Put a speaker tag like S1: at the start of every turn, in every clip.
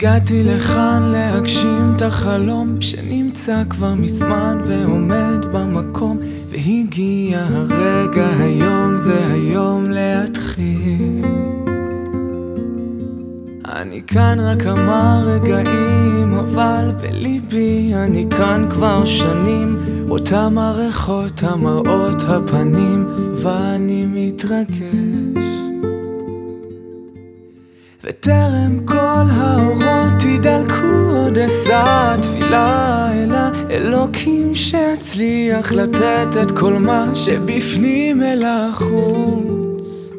S1: הגעתי לכאן להגשים את החלום שנמצא כבר מזמן ועומד במקום והגיע הרגע היום זה היום להתחיל. אני כאן רק כמה רגעים אבל בליבי אני כאן כבר שנים. אותם הריחות המראות הפנים ואני מתרגש וטרם כל האורות תדלקו עוד אשא תפילה אל האלוקים שאצליח לתת את כל מה שבפנים אל החוץ.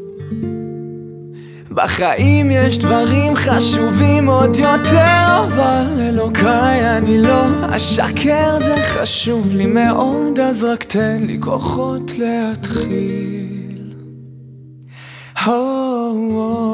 S1: בחיים יש דברים חשובים עוד יותר, אבל אלוקיי אני לא אשקר, זה חשוב לי מאוד, אז רק תן לי כוחות להתחיל. Oh, oh.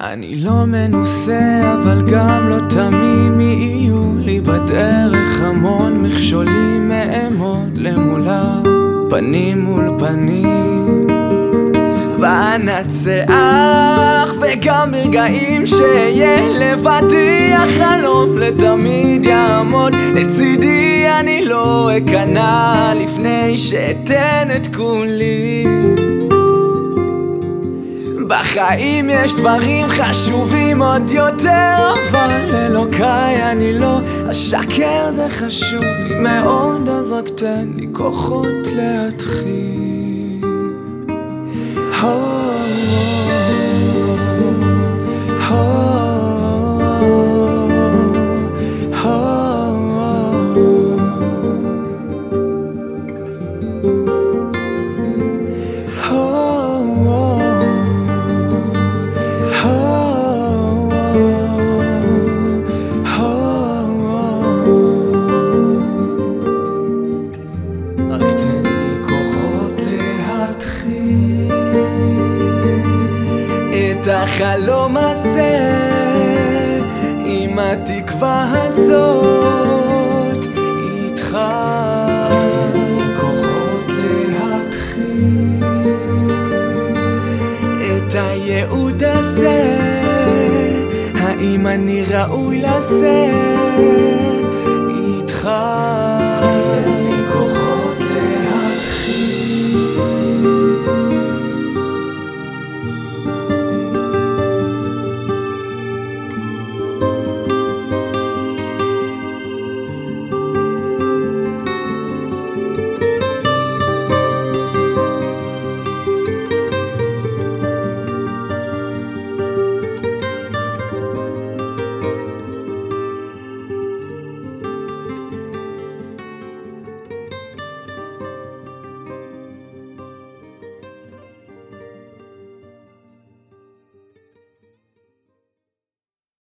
S1: אני לא מנוסה, אבל גם לא תמים יהיו לי בדרך המון מכשולים מאמוד למולה, פנים מול פנים. ואנצח, וגם ברגעים שאהיה לבדי, החלום לתמיד יעמוד לצידי, אני לא אכנע לפני שאתן את כולי. בחיים יש דברים חשובים עוד יותר אבל אלוקיי אני לא אשקר זה חשוב לי מאוד אז רק תן לי כוחות להתחיל oh, החלום הזה עם התקווה הזאת איתך את הייעוד הזה. האם אני ראוי לזה? איתך